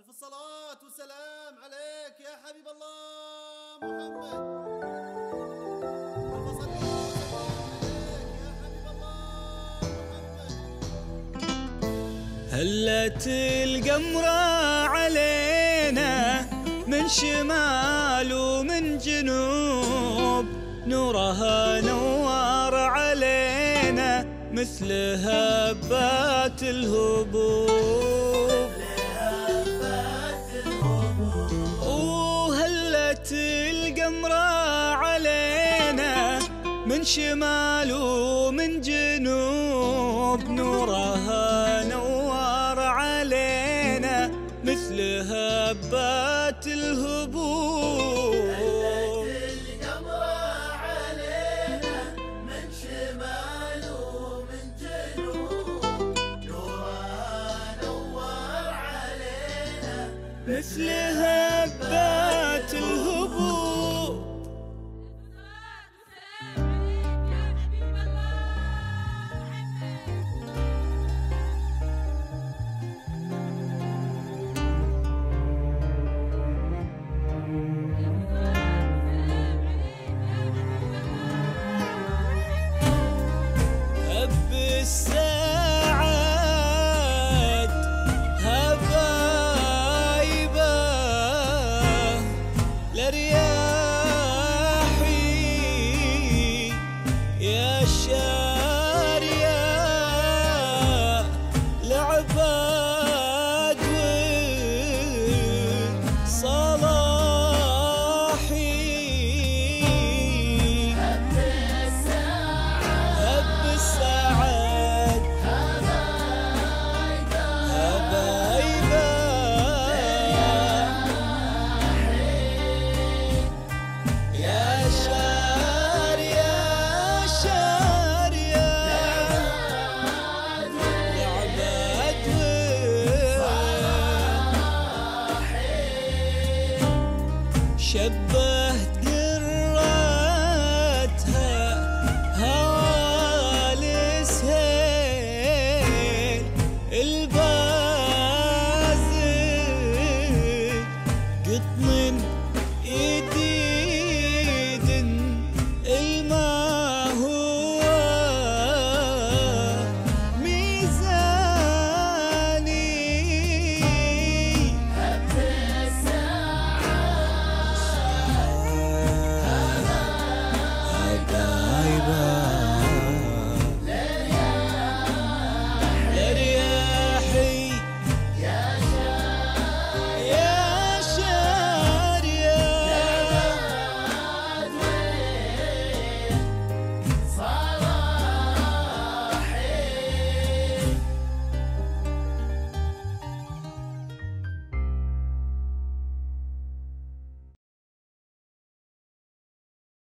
ألف الصلاة والسلام عليك يا حبيب الله محمد. هلت القمرة علينا من شمال ومن جنوب. نورها نوار علينا مثل هبات الهبوب. من شمال ومن جنوب نورها نوار علينا مثل هبات الهبوب القمرة علينا من شمال ومن جنوب نورها نور علينا مثل هبات هب هبايبه شباب